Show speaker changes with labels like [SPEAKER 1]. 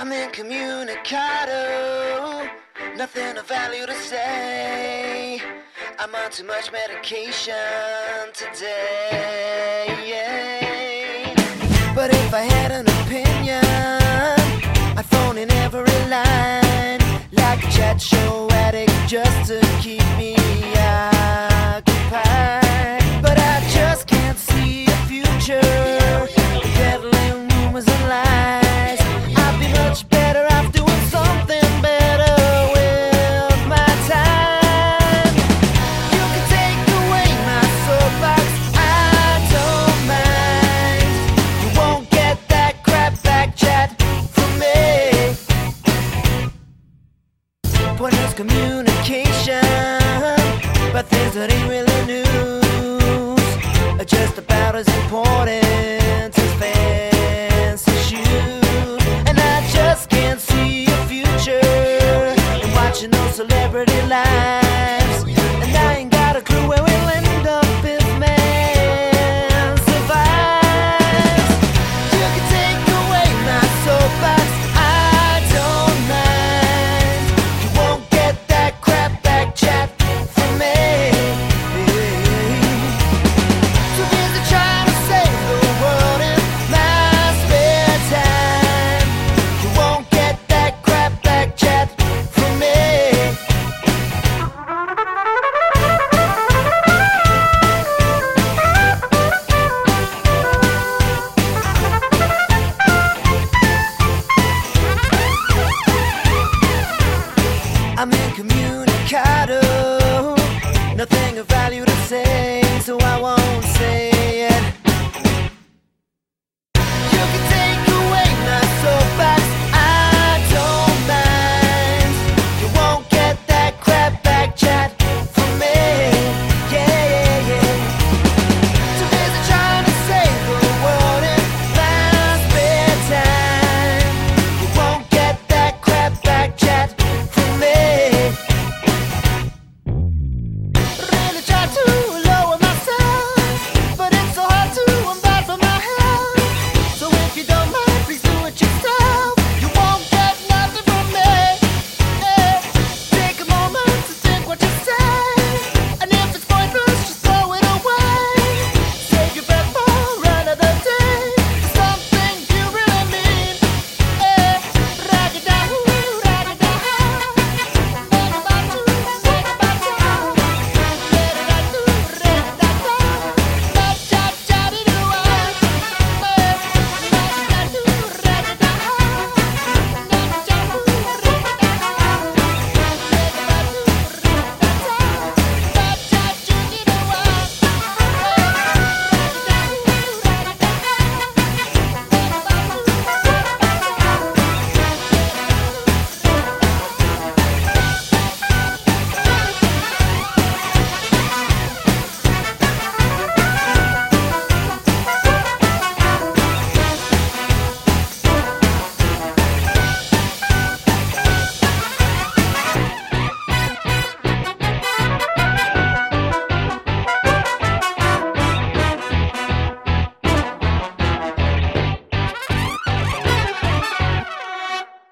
[SPEAKER 1] I'm incommunicado, nothing of value to say. I'm on too much medication today. But if I had an opinion, I'd phone in every line like a chat show addict just to keep me occupied. pointless communication, but things that ain't really news are just about as important as fancy shoes. And I just can't see your future and watching those celebrity lives.